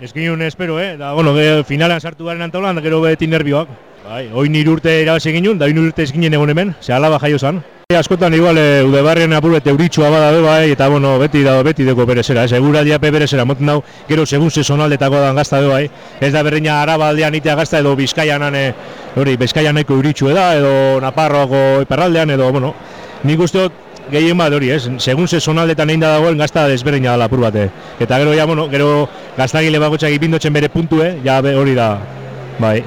Ez ginen espero, eh? Da, bueno, ge, finalean sartu garen antaulan, gero beti nervioak. Bai, oin nire urte irabazi ginen, da oin urte ez ginen egon hemen, ze alaba jaio zan. E, askotan igual, e, ude barrian apurbete euritxua bada be, bai, eta bueno, beti da, beti deko berezera, ez, egura diape berezera, moten dau, gero segun sezonaldetako dan gazta be, bai, ez da berreina araba aldean itea gazta edo bizkaianan, e, hori, bizkaian nahiko euritxu da, edo naparroako iparraldean, edo, bueno, nik uste gehien bat hori, ez? Segun sezonaldetan egin da dagoen gazta desberdina da lapur bate. Eta gero, ja, bueno, gero gaztagile bakotxak ipindotzen bere puntue, ja be- hori da, bai.